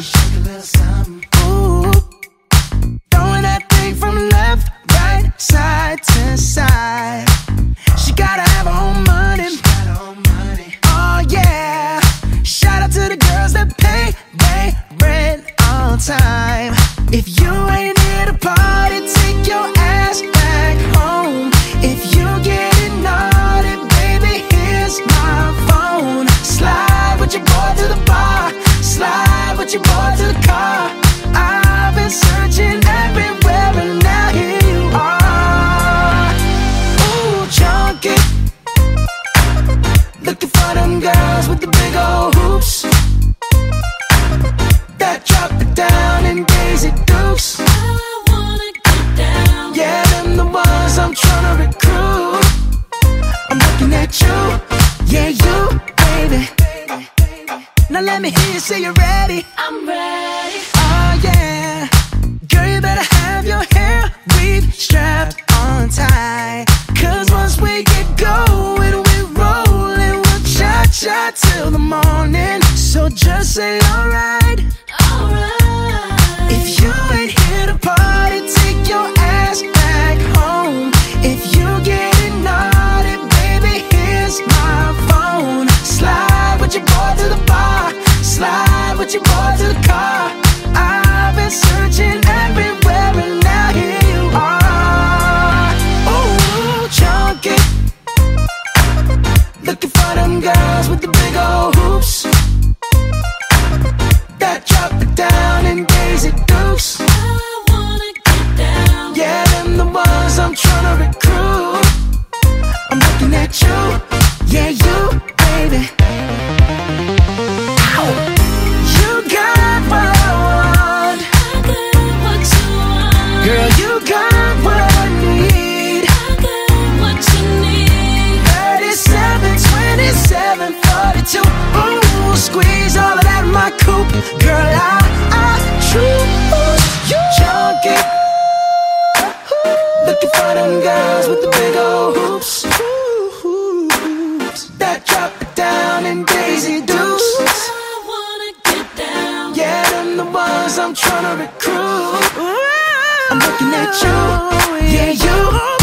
Shake a little something. Ooh. Throwing that thing from left, right, side to side. She gotta have her own money. Oh yeah. Shout out to the girls that pay rent on time. If you girls with the big old hoops. That drop it down in Daisy Dukes. I wanna get down. Yeah, them the ones I'm trying to recruit. I'm looking at you, yeah, you, baby. Now let me hear you say you're ready. I'm ready. Say alright. Alright. If you ain't here to party, take your ass back home. If you naughty, baby, here's my phone. Slide with your boy to the bar. Slide with your boy to the car. I've been searching everywhere and now here you are. Ooh. Looking for them girls with the big old hoops. Girl, I, I choose you. Junkie. Looking for them girls with the big old hoops. That drop it down in Daisy Dukes. I wanna get down Yeah, them the ones I'm trying to recruit. I'm looking at you, yeah, you,